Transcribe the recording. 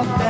out there.